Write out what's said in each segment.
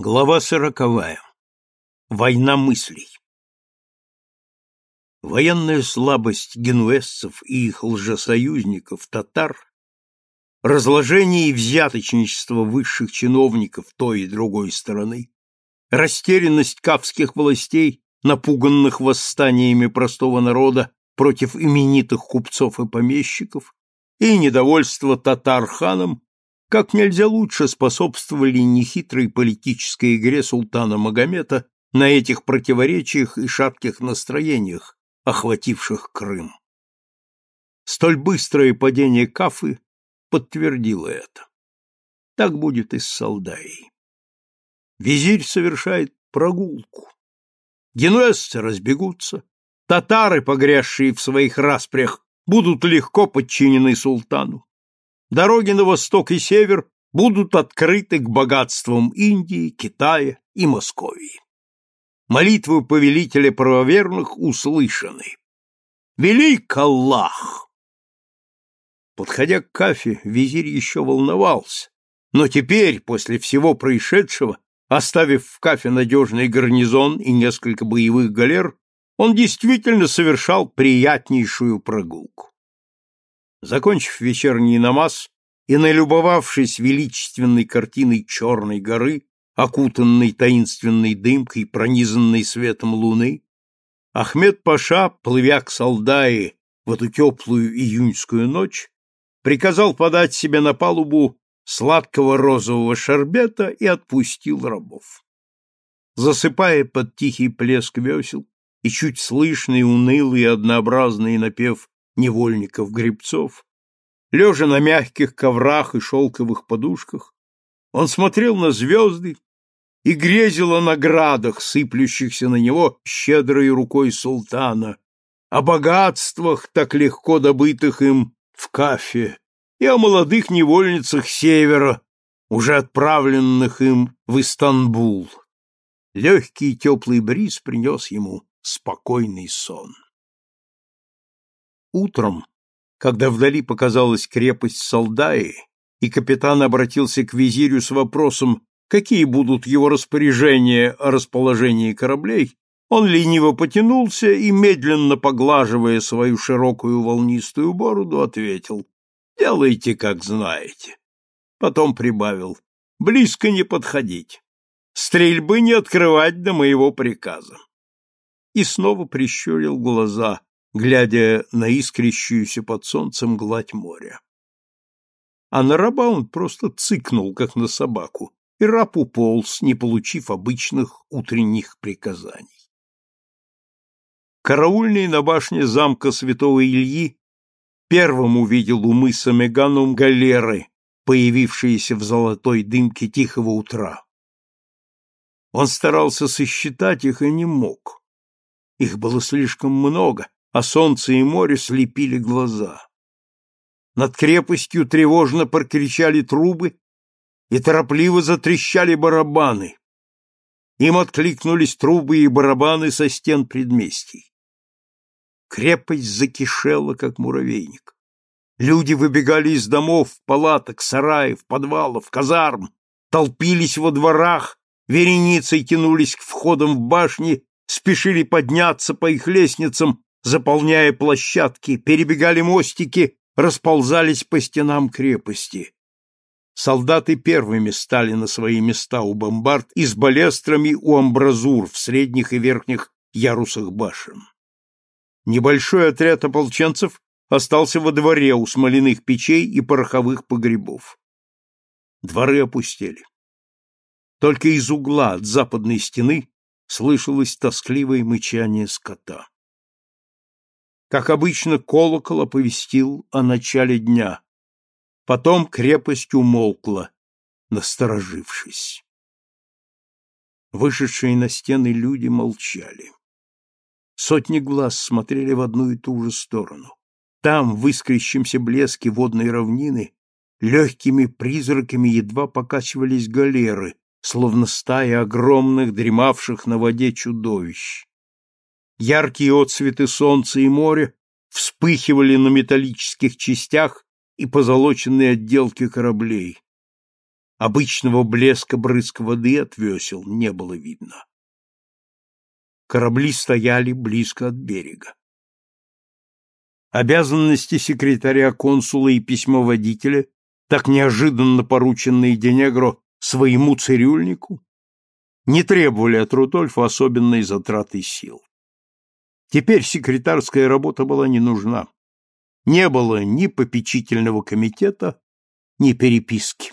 Глава сороковая. Война мыслей. Военная слабость генуэзцев и их лжесоюзников, татар, разложение и взяточничество высших чиновников той и другой стороны, растерянность кавских властей, напуганных восстаниями простого народа против именитых купцов и помещиков, и недовольство татар ханом как нельзя лучше способствовали нехитрой политической игре султана Магомета на этих противоречиях и шатких настроениях, охвативших Крым. Столь быстрое падение Кафы подтвердило это. Так будет и с Салдаей. Визирь совершает прогулку. Генуэзцы разбегутся, татары, погрязшие в своих распрях, будут легко подчинены султану дороги на восток и север будут открыты к богатствам Индии, Китая и Московии. Молитвы повелителя правоверных услышаны. Велик Аллах! Подходя к Кафе, визирь еще волновался, но теперь, после всего происшедшего, оставив в Кафе надежный гарнизон и несколько боевых галер, он действительно совершал приятнейшую прогулку. Закончив вечерний намаз и налюбовавшись величественной картиной Черной горы, окутанной таинственной дымкой, пронизанной светом луны, Ахмед Паша, плывя к Салдае в эту теплую июньскую ночь, приказал подать себе на палубу сладкого розового шарбета и отпустил рабов. Засыпая под тихий плеск весел и чуть слышный унылый и однообразный напев невольников-гребцов, лежа на мягких коврах и шелковых подушках, он смотрел на звезды и грезил о наградах, сыплющихся на него щедрой рукой султана, о богатствах, так легко добытых им в кафе, и о молодых невольницах севера, уже отправленных им в Истанбул. Легкий теплый бриз принес ему спокойный сон. Утром, когда вдали показалась крепость Салдаи, и капитан обратился к визирю с вопросом, какие будут его распоряжения о расположении кораблей, он лениво потянулся и, медленно поглаживая свою широкую волнистую бороду, ответил «Делайте, как знаете». Потом прибавил «Близко не подходить, стрельбы не открывать до моего приказа». И снова прищурил глаза, глядя на искрящуюся под солнцем гладь моря. А на раба он просто цыкнул, как на собаку, и раб уполз, не получив обычных утренних приказаний. Караульный на башне замка святого Ильи первым увидел у мыса Меганум галеры, появившиеся в золотой дымке тихого утра. Он старался сосчитать их и не мог. Их было слишком много, а солнце и море слепили глаза. Над крепостью тревожно прокричали трубы и торопливо затрещали барабаны. Им откликнулись трубы и барабаны со стен предместий. Крепость закишела, как муравейник. Люди выбегали из домов, палаток, сараев, подвалов, казарм, толпились во дворах, вереницей тянулись к входам в башни, спешили подняться по их лестницам, заполняя площадки, перебегали мостики, расползались по стенам крепости. Солдаты первыми стали на свои места у бомбард и с балестрами у амбразур в средних и верхних ярусах башен. Небольшой отряд ополченцев остался во дворе у смоляных печей и пороховых погребов. Дворы опустели. Только из угла от западной стены слышалось тоскливое мычание скота. Как обычно, колокол оповестил о начале дня. Потом крепость умолкла, насторожившись. Вышедшие на стены люди молчали. Сотни глаз смотрели в одну и ту же сторону. Там, в искрящемся блеске водной равнины, легкими призраками едва покачивались галеры, словно стая огромных, дремавших на воде чудовищ. Яркие отсветы солнца и моря вспыхивали на металлических частях и позолоченной отделке кораблей. Обычного блеска брызг воды от весел не было видно. Корабли стояли близко от берега. Обязанности секретаря консула и письмоводителя, так неожиданно порученные Денегро своему цирюльнику, не требовали от Рудольфа особенной затраты сил. Теперь секретарская работа была не нужна. Не было ни попечительного комитета, ни переписки.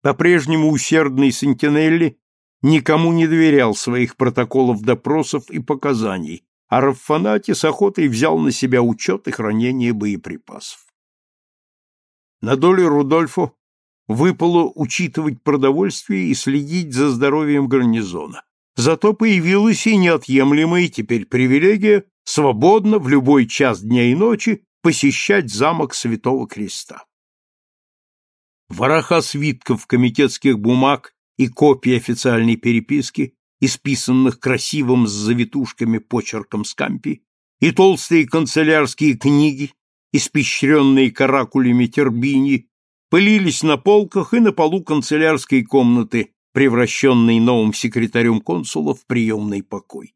По-прежнему усердный Сентинелли никому не доверял своих протоколов допросов и показаний, а Раффанати с охотой взял на себя учет и хранение боеприпасов. На долю Рудольфо выпало учитывать продовольствие и следить за здоровьем гарнизона. Зато появилась и неотъемлемая теперь привилегия свободно в любой час дня и ночи посещать замок Святого Креста. Вороха свитков комитетских бумаг и копий официальной переписки, исписанных красивым с завитушками почерком Скампи, и толстые канцелярские книги, испещренные каракулями Тербини, пылились на полках и на полу канцелярской комнаты, превращенной новым секретарем консула в приемный покой.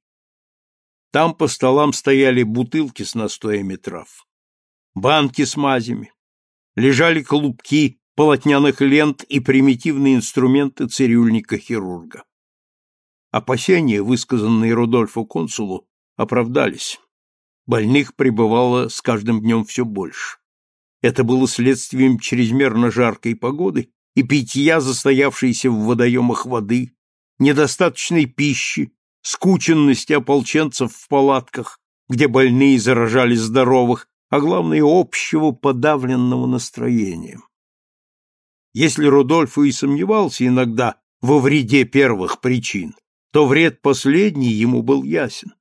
Там по столам стояли бутылки с настоями трав, банки с мазями, лежали клубки полотняных лент и примитивные инструменты цирюльника-хирурга. Опасения, высказанные Рудольфу консулу, оправдались. Больных прибывало с каждым днем все больше. Это было следствием чрезмерно жаркой погоды и питья застоявшейся в водоемах воды, недостаточной пищи, скученности ополченцев в палатках, где больные заражали здоровых, а главное общего подавленного настроения. Если Рудольфо и сомневался иногда во вреде первых причин, то вред последний ему был ясен.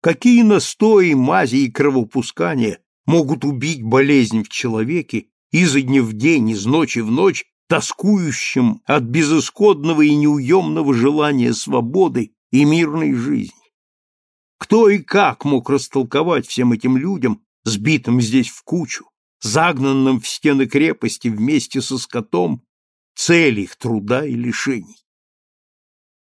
Какие настои, мази и кровопускания могут убить болезнь в человеке изо дня в день, из ночи в ночь, тоскующим от безысходного и неуемного желания свободы и мирной жизни? Кто и как мог растолковать всем этим людям, сбитым здесь в кучу, загнанным в стены крепости вместе со скотом, цель их труда и лишений?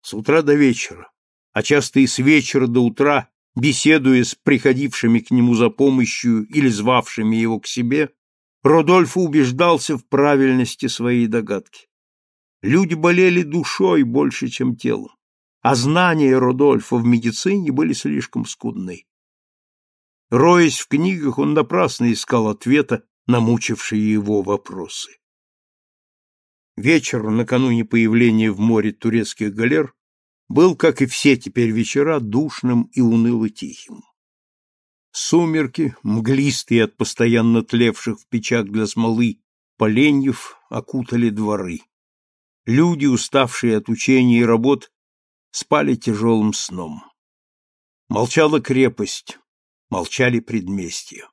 С утра до вечера, а часто и с вечера до утра, беседуя с приходившими к нему за помощью или звавшими его к себе, Родольф убеждался в правильности своей догадки. Люди болели душой больше, чем телом, а знания Родольфа в медицине были слишком скудны. Роясь в книгах, он напрасно искал ответа на мучившие его вопросы. Вечер накануне появления в море турецких галер был, как и все теперь вечера, душным и уныло-тихим. Сумерки, мглистые от постоянно тлевших в печах для смолы поленьев, окутали дворы. Люди, уставшие от учений и работ, спали тяжелым сном. Молчала крепость, молчали предместья.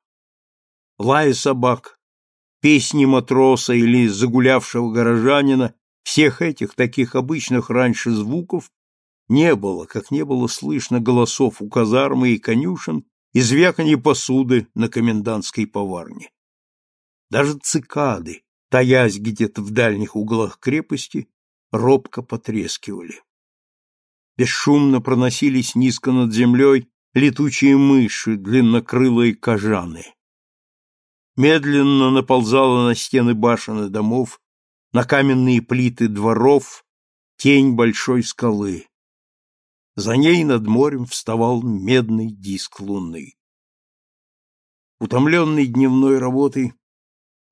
Лая собак, песни матроса или загулявшего горожанина, всех этих таких обычных раньше звуков не было, как не было слышно голосов у казармы и конюшен и звяканье посуды на комендантской поварне. Даже цикады, таясь где-то в дальних углах крепости, робко потрескивали. Бесшумно проносились низко над землей летучие мыши, длиннокрылые кожаны. Медленно наползала на стены башен и домов, на каменные плиты дворов тень большой скалы. За ней над морем вставал медный диск луны. Утомленный дневной работой,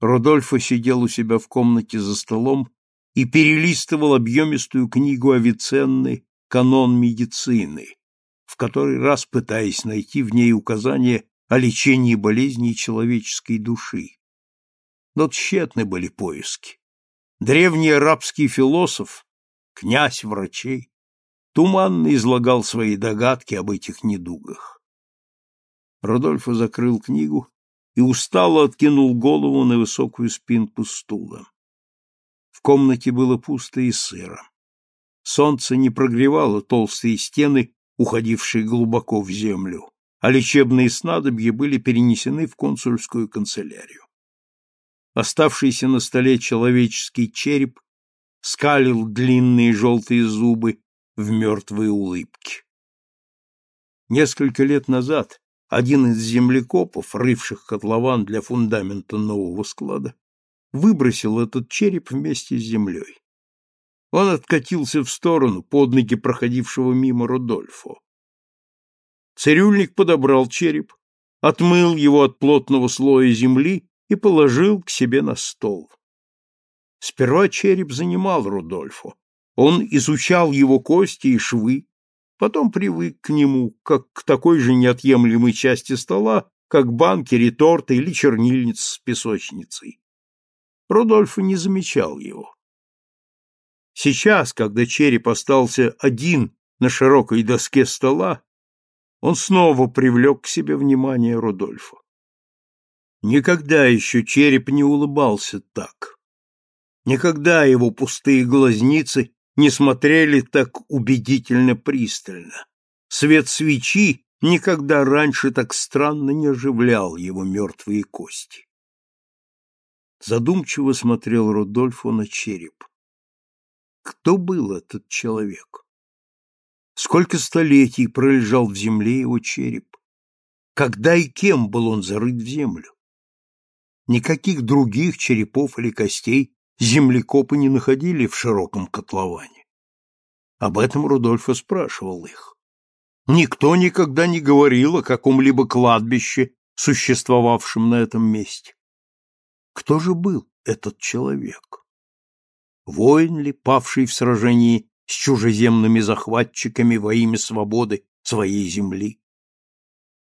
Родольфо сидел у себя в комнате за столом и перелистывал объемистую книгу Авиценны «Канон медицины», в который раз пытаясь найти в ней указания о лечении болезней человеческой души. Но тщетны были поиски. Древний арабский философ, князь врачей, туманно излагал свои догадки об этих недугах. Родольфо закрыл книгу и устало откинул голову на высокую спинку стула. В комнате было пусто и сыро. Солнце не прогревало толстые стены, уходившие глубоко в землю, а лечебные снадобья были перенесены в консульскую канцелярию. Оставшийся на столе человеческий череп скалил длинные желтые зубы в мертвой улыбке. Несколько лет назад один из землекопов, рывших котлован для фундамента нового склада, выбросил этот череп вместе с землей. Он откатился в сторону под ноги проходившего мимо Рудольфо. Цирюльник подобрал череп, отмыл его от плотного слоя земли и положил к себе на стол. Сперва череп занимал Рудольфо. Он изучал его кости и швы, потом привык к нему, как к такой же неотъемлемой части стола, как банки, реторты или чернильница с песочницей. Рудольфо не замечал его. Сейчас, когда череп остался один на широкой доске стола, он снова привлек к себе внимание Рудольфа. Никогда еще череп не улыбался так. Никогда его пустые глазницы не смотрели так убедительно пристально. Свет свечи никогда раньше так странно не оживлял его мертвые кости. Задумчиво смотрел Рудольфо на череп. Кто был этот человек? Сколько столетий пролежал в земле его череп? Когда и кем был он зарыт в землю? Никаких других черепов или костей землекопы не находили в широком котловане. Об этом Рудольфо спрашивал их. Никто никогда не говорил о каком-либо кладбище, существовавшем на этом месте. Кто же был этот человек? Воин ли, павший в сражении с чужеземными захватчиками во имя свободы своей земли?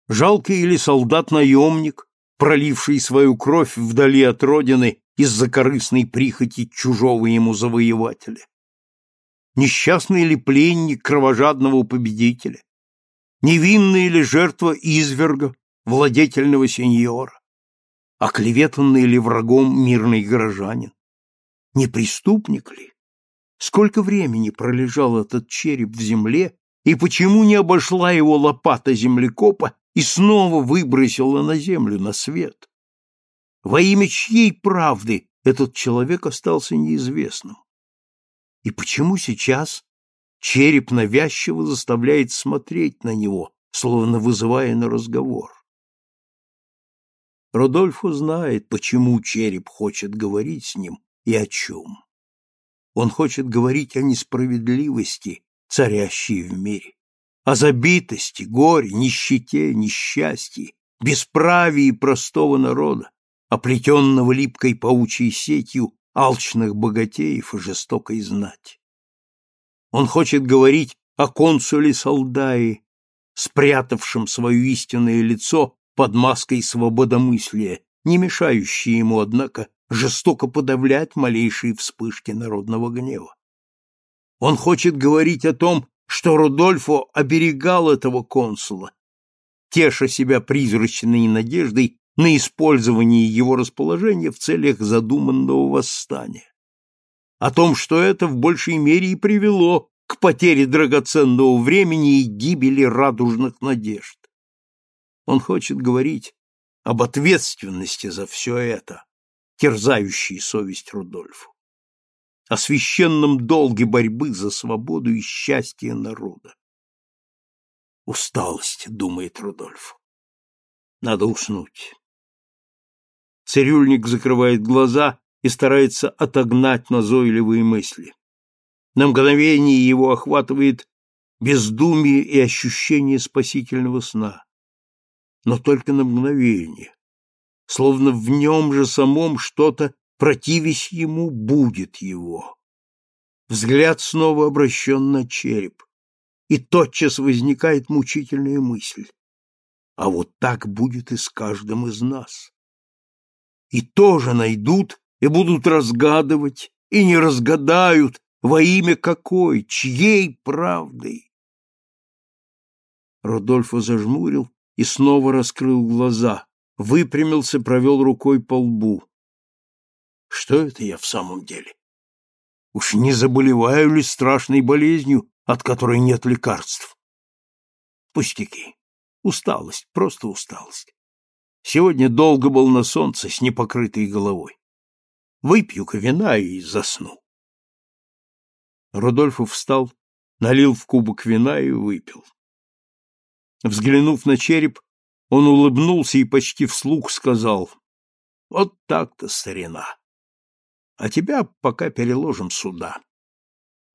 Жалкий или солдат-наемник, проливший свою кровь вдали от родины из-за корыстной прихоти чужого ему завоевателя? Несчастный ли пленник кровожадного победителя? Невинная ли жертва изверга, владетельного сеньора? Оклеветанный ли врагом мирный горожанин? Не преступник ли? Сколько времени пролежал этот череп в земле, и почему не обошла его лопата землекопа и снова выбросила на землю, на свет? Во имя чьей правды этот человек остался неизвестным? И почему сейчас череп навязчиво заставляет смотреть на него, словно вызывая на разговор? Родольфо знает, почему череп хочет говорить с ним и о чем. Он хочет говорить о несправедливости, царящей в мире, о забитости, горе, нищете, несчастье, бесправии простого народа, оплетенного липкой паучьей сетью алчных богатеев и жестокой знати. Он хочет говорить о консуле Солдаи, спрятавшем свое истинное лицо под маской свободомыслия, не мешающей ему, однако, жестоко подавлять малейшие вспышки народного гнева. Он хочет говорить о том, что Рудольфо оберегал этого консула, теша себя призрачной надеждой на использование его расположения в целях задуманного восстания. О том, что это в большей мере и привело к потере драгоценного времени и гибели радужных надежд. Он хочет говорить об ответственности за все это, терзающей совесть Рудольфу, о священном долге борьбы за свободу и счастье народа. Усталость, думает Рудольф. Надо уснуть. Цирюльник закрывает глаза и старается отогнать назойливые мысли. На мгновение его охватывает бездумие и ощущение спасительного сна. Но только на мгновение словно в нем же самом что-то, противясь ему, будет его. Взгляд снова обращен на череп, и тотчас возникает мучительная мысль. А вот так будет и с каждым из нас. И тоже найдут и будут разгадывать, и не разгадают, во имя какой, чьей правды. Родольфо зажмурил и снова раскрыл глаза выпрямился, провел рукой по лбу. Что это я в самом деле? Уж не заболеваю ли страшной болезнью, от которой нет лекарств? Пустяки. Усталость, просто усталость. Сегодня долго был на солнце с непокрытой головой. Выпью-ка вина и засну. Рудольфо встал, налил в кубок вина и выпил. Взглянув на череп, он улыбнулся и почти вслух сказал, «Вот так-то, старина. А тебя пока переложим сюда».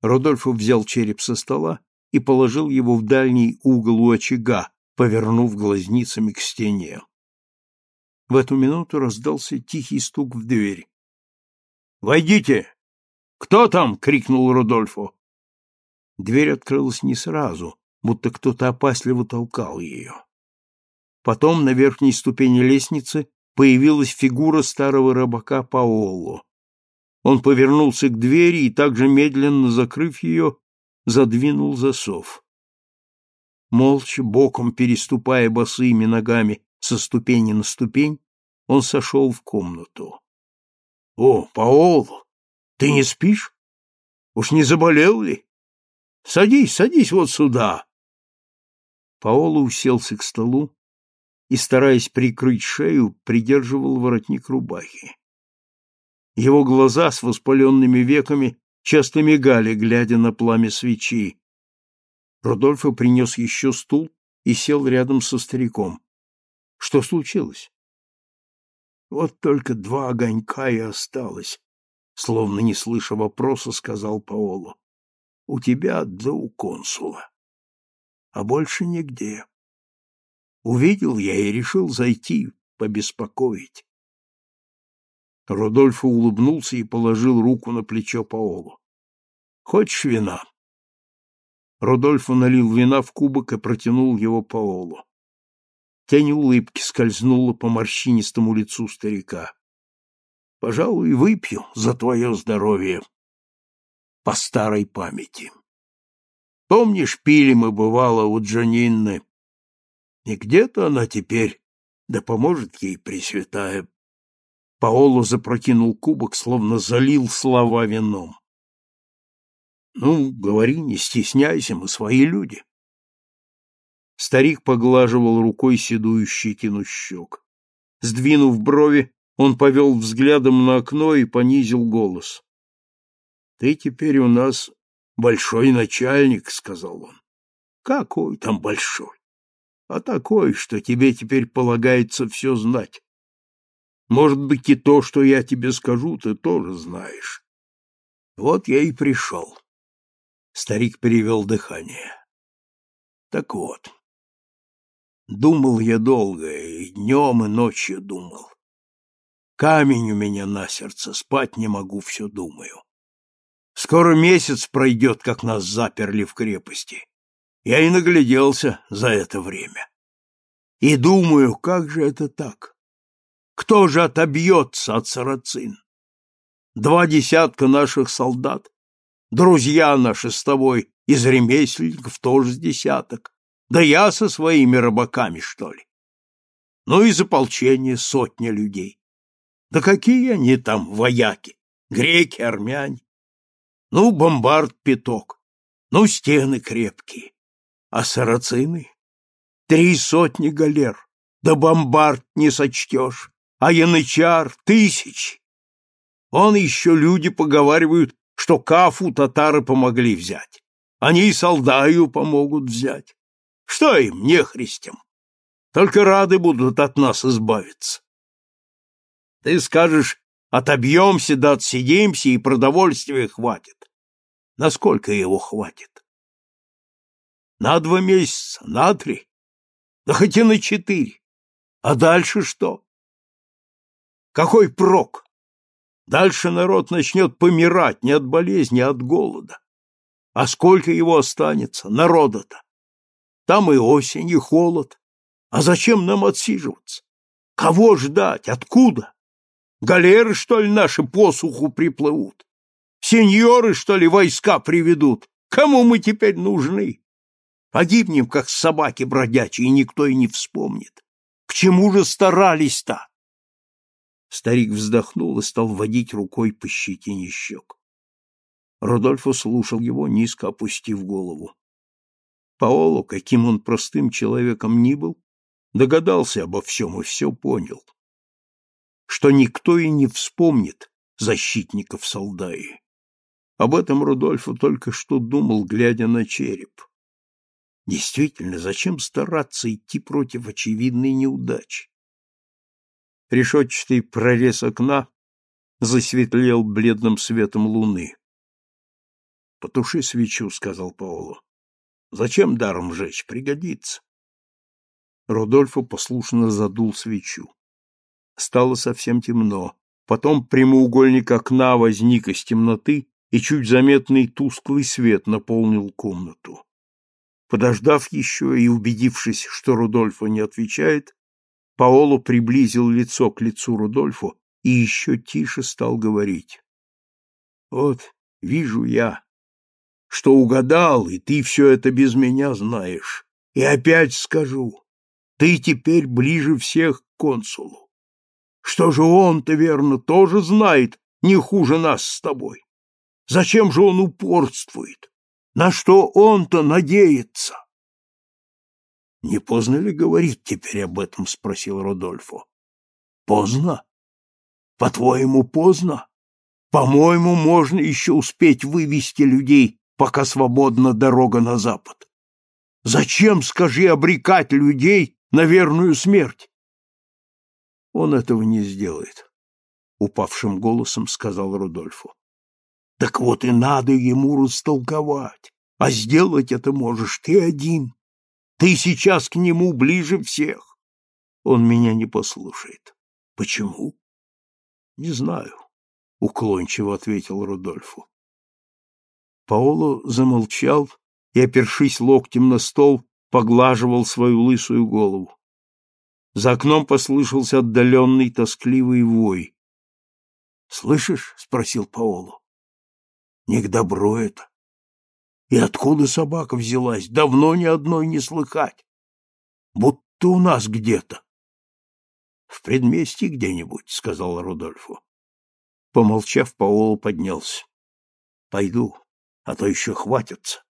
Рудольфо взял череп со стола и положил его в дальний угол у очага, повернув глазницами к стене. В эту минуту раздался тихий стук в дверь. «Войдите! Кто там?» — крикнул Рудольфо. Дверь открылась не сразу, будто кто-то опасливо толкал ее. Потом на верхней ступени лестницы появилась фигура старого рыбака Паоло. Он повернулся к двери и также медленно закрыв ее, задвинул засов. Молча, боком переступая босыми ногами со ступени на ступень, он сошел в комнату. — О, Паоло, ты не спишь? Уж не заболел ли? Садись, садись вот сюда. Паоло уселся к столу и, стараясь прикрыть шею, придерживал воротник рубахи. Его глаза с воспаленными веками часто мигали, глядя на пламя свечи. Рудольфо принес еще стул и сел рядом со стариком. Что случилось? Вот только два огонька и осталось, словно не слыша вопроса, сказал Паоло. У тебя да у консула. А больше нигде. Увидел я и решил зайти, побеспокоить. Родольфо улыбнулся и положил руку на плечо Паоло. Хочешь вина? Родольфо налил вина в кубок и протянул его Паоло. Тень улыбки скользнула по морщинистому лицу старика. — Пожалуй, выпью за твое здоровье по старой памяти. Помнишь, пили мы, бывало, у Джанинны? И где-то она теперь, да поможет ей Пресвятая. Паоло запрокинул кубок, словно залил слова вином. Ну, говори, не стесняйся, мы свои люди. Старик поглаживал рукой седую щетину щек. Сдвинув брови, он повел взглядом на окно и понизил голос. — Ты теперь у нас большой начальник, — сказал он. — Какой там большой? А такой, что тебе теперь полагается все знать. Может быть, и то, что я тебе скажу, ты тоже знаешь. Вот я и пришел. Старик перевел дыхание. Так вот, Думал я долго, и днем, и ночью думал. Камень у меня на сердце, спать не могу, все думаю. Скоро месяц пройдет, как нас заперли в крепости. Я и нагляделся за это время. И думаю, как же это так? Кто же отобьется от сарацин? Два десятка наших солдат, друзья наши с тобой, из ремесленников тоже с десяток, да я со своими рыбаками, что ли? Ну, из ополчения сотня людей. Да какие они там вояки? Греки, армяне. Ну, бомбард пяток. Ну, стены крепкие. А сарацины? Три сотни галер. Да бомбард не сочтешь. А янычар — тысяч. Он еще люди поговаривают, что Кафу татары помогли взять. Они и Солдаю помогут взять. Что им, нехристям? Только рады будут от нас избавиться. Ты скажешь, отобьемся да отсидимся, и продовольствия хватит. Насколько его хватит? На два месяца, на три, да хоть и на четыре. А дальше что? Какой прок? Дальше народ начнет помирать не от болезни, а от голода. А сколько его останется, народа-то? Там и осень, и холод. А зачем нам отсиживаться? Кого ждать? Откуда? Галеры, что ли, наши посуху приплывут? Сеньоры, что ли, войска приведут? Кому мы теперь нужны? Погибнем, как собаки бродячие, никто и не вспомнит. К чему же старались-то? Старик вздохнул и стал водить рукой по щетине щек. Рудольфо слушал его, низко опустив голову. Паоло, каким он простым человеком ни был, догадался обо всем и все понял. Что никто и не вспомнит, защитников Солдаи. Об этом Рудольфу только что думал, глядя на череп. Действительно, зачем стараться идти против очевидной неудачи? Решетчатый прорез окна засветлел бледным светом луны. — Потуши свечу, — сказал Паоло. — Зачем даром жечь? Пригодится. Рудольфо послушно задул свечу. Стало совсем темно. Потом прямоугольник окна возник из темноты и чуть заметный тусклый свет наполнил комнату. Подождав еще и убедившись, что Рудольфо не отвечает, Паоло приблизил лицо к лицу Рудольфо и еще тише стал говорить. — Вот, вижу я, что угадал, и ты все это без меня знаешь. И опять скажу, ты теперь ближе всех к консулу. Что же он-то, верно, тоже знает не хуже нас с тобой? Зачем же он упорствует? На что он-то надеется? — Не поздно ли говорить теперь об этом? — спросил Родольфо. — Поздно? По-твоему, поздно? По-моему, можно еще успеть вывести людей, пока свободна дорога на запад. Зачем, скажи, обрекать людей на верную смерть? Он этого не сделает, — упавшим голосом сказал Рудольфу. Так вот и надо ему растолковать. А сделать это можешь ты один. Ты сейчас к нему ближе всех. Он меня не послушает. Почему? Не знаю, уклончиво ответил Рудольфу. Паоло замолчал и, опершись локтем на стол, поглаживал свою лысую голову. За окном послышался отдаленный тоскливый вой. «Слышишь?» — спросил Паоло. Не к добру это. И откуда собака взялась? Давно ни одной не слыхать. Будто у нас где-то. — В предместье где-нибудь, — сказал Рудольфу. Помолчав, Паоло поднялся. — Пойду, а то еще хватится.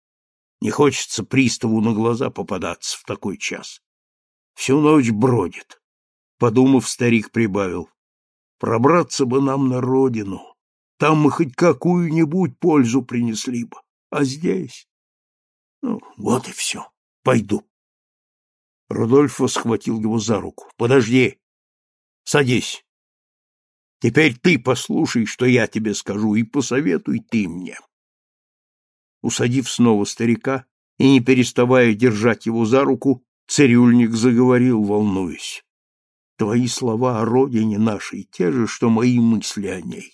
Не хочется приставу на глаза попадаться в такой час. Всю ночь бродит. Подумав, старик прибавил. Пробраться бы нам на родину. Там мы хоть какую-нибудь пользу принесли бы. А здесь... Ну, вот и все. Пойду. Рудольфо схватил его за руку. Подожди. Садись. Теперь ты послушай, что я тебе скажу, и посоветуй ты мне. Усадив снова старика и не переставая держать его за руку, цирюльник заговорил, волнуясь. Твои слова о родине нашей те же, что мои мысли о ней.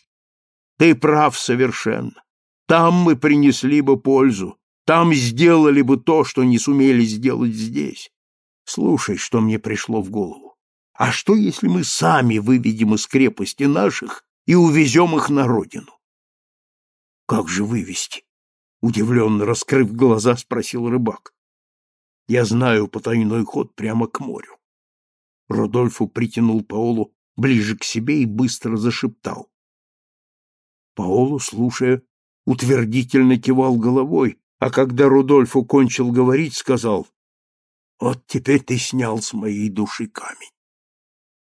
Ты прав совершенно. Там мы принесли бы пользу, там сделали бы то, что не сумели сделать здесь. Слушай, что мне пришло в голову. А что, если мы сами выведем из крепости наших и увезем их на родину? Как же вывести? Удивленно раскрыв глаза, спросил рыбак. Я знаю потайной ход прямо к морю. Родольфу притянул Паолу ближе к себе и быстро зашептал. Паоло, слушая, утвердительно кивал головой, а когда Рудольф кончил говорить, сказал, «Вот теперь ты снял с моей души камень.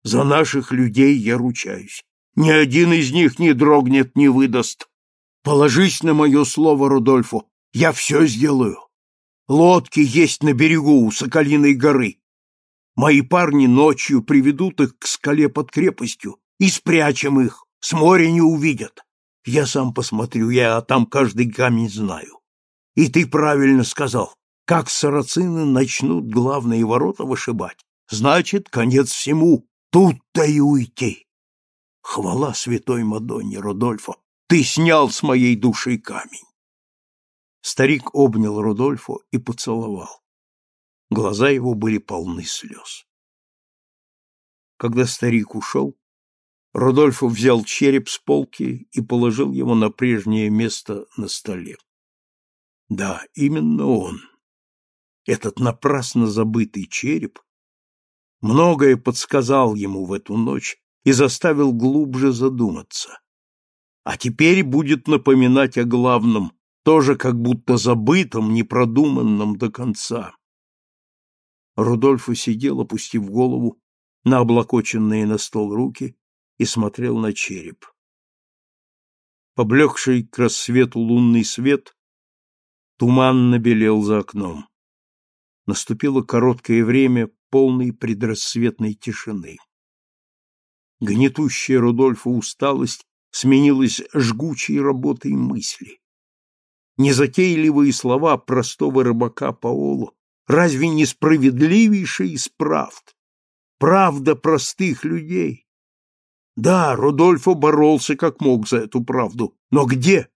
За наших людей я ручаюсь. Ни один из них не дрогнет, не выдаст. Положись на мое слово, Рудольфу, я все сделаю. Лодки есть на берегу у Соколиной горы. Мои парни ночью приведут их к скале под крепостью и спрячем их, с моря не увидят. Я сам посмотрю, я там каждый камень знаю. И ты правильно сказал. Как сарацины начнут главные ворота вышибать, значит, конец всему. Тут-то и уйти. Хвала святой Мадонне, Рудольфо, ты снял с моей души камень. Старик обнял Рудольфо и поцеловал. Глаза его были полны слез. Когда старик ушел, Рудольфо взял череп с полки и положил его на прежнее место на столе. Да, именно он, этот напрасно забытый череп, многое подсказал ему в эту ночь и заставил глубже задуматься. А теперь будет напоминать о главном, тоже как будто забытом, непродуманном до конца. Рудольфо сидел, опустив голову на облокоченные на стол руки, и смотрел на череп. Поблекший к рассвету лунный свет туманно белел за окном. Наступило короткое время полной предрассветной тишины. Гнетущая Рудольфа усталость сменилась жгучей работой мысли. Незатейливые слова простого рыбака Паоло разве не справедливейший из правд? Правда простых людей. Да, Рудольфо боролся как мог за эту правду, но где?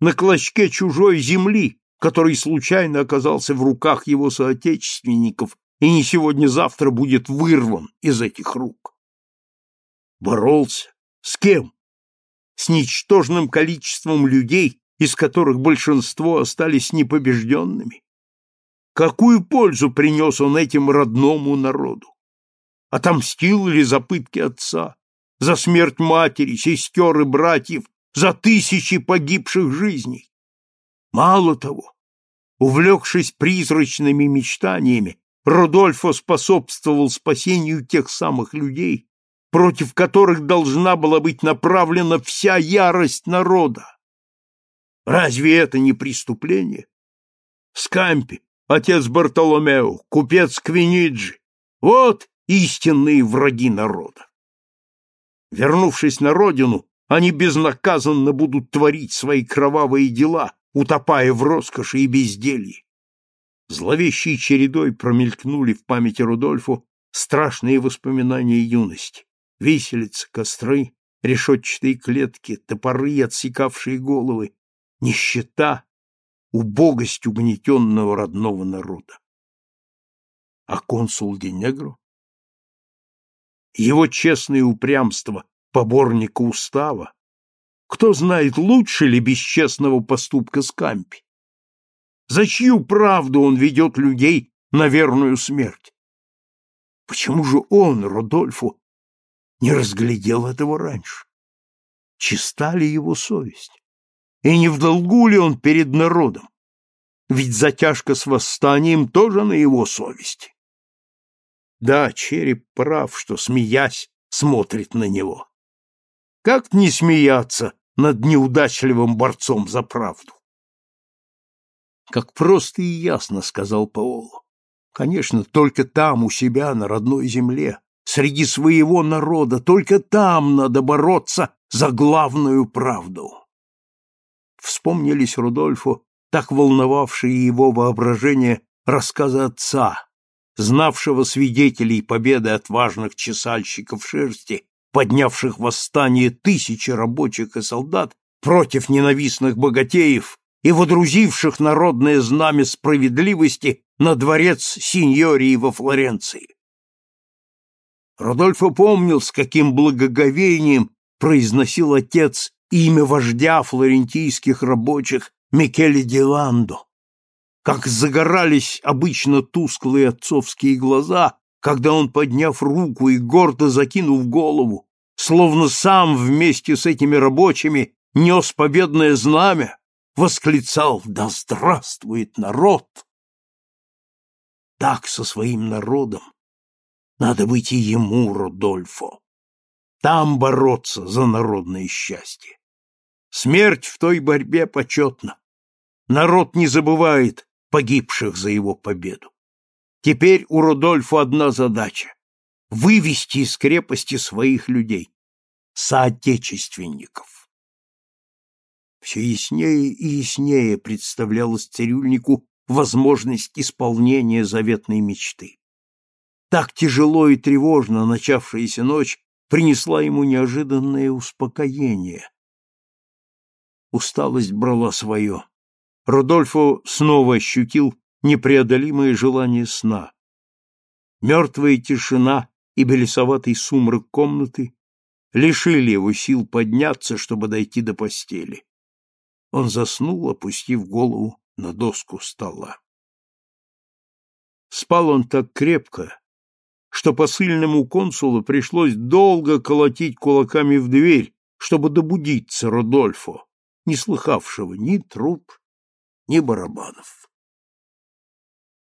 На клочке чужой земли, который случайно оказался в руках его соотечественников и не сегодня-завтра будет вырван из этих рук. Боролся? С кем? С ничтожным количеством людей, из которых большинство остались непобежденными? Какую пользу принес он этим родному народу? Отомстил ли за пытки отца? за смерть матери, сестер и братьев, за тысячи погибших жизней. Мало того, увлекшись призрачными мечтаниями, Рудольфо способствовал спасению тех самых людей, против которых должна была быть направлена вся ярость народа. Разве это не преступление? Скампи, отец Бартоломео, купец Квиниджи — вот истинные враги народа. Вернувшись на родину, они безнаказанно будут творить свои кровавые дела, утопая в роскоши и безделье. Зловещей чередой промелькнули в памяти Рудольфу страшные воспоминания юности. Виселицы, костры, решетчатые клетки, топоры, отсекавшие головы, нищета, убогость угнетенного родного народа. А консул Денегро? его честное упрямство поборника устава, кто знает, лучше ли бесчестного поступка Скампи? За чью правду он ведет людей на верную смерть? Почему же он, Родольфу, не разглядел этого раньше? Чиста ли его совесть? И не в долгу ли он перед народом? Ведь затяжка с восстанием тоже на его совести. Да, череп прав, что, смеясь, смотрит на него. Как не смеяться над неудачливым борцом за правду? Как просто и ясно, сказал Паоло. Конечно, только там, у себя, на родной земле, среди своего народа, только там надо бороться за главную правду. Вспомнились Рудольфу так волновавшие его воображение рассказы отца, знавшего свидетелей победы отважных чесальщиков шерсти, поднявших восстание тысячи рабочих и солдат против ненавистных богатеев и водрузивших народное знамя справедливости на дворец синьории во Флоренции. Родольфо помнил, с каким благоговением произносил отец имя вождя флорентийских рабочих Микеле Ди Ландо, как загорались обычно тусклые отцовские глаза, когда он, подняв руку и гордо закинув голову, словно сам вместе с этими рабочими нес победное знамя, восклицал «Да здравствует народ!» Так со своим народом надо быть и ему, Рудольфо. Там бороться за народное счастье. Смерть в той борьбе почетна. Народ не забывает, погибших за его победу. Теперь у Рудольфа одна задача — вывести из крепости своих людей, соотечественников. Все яснее и яснее представлялось цирюльнику возможность исполнения заветной мечты. Так тяжело и тревожно начавшаяся ночь принесла ему неожиданное успокоение. Усталость брала свое. Рудольфо снова ощутил непреодолимое желание сна. Мертвая тишина и белесоватый сумрак комнаты лишили его сил подняться, чтобы дойти до постели. Он заснул, опустив голову на доску стола. Спал он так крепко, что посыльному консулу пришлось долго колотить кулаками в дверь, чтобы добудиться Рудольфо, не слыхавшего ни труп, ни барабанов.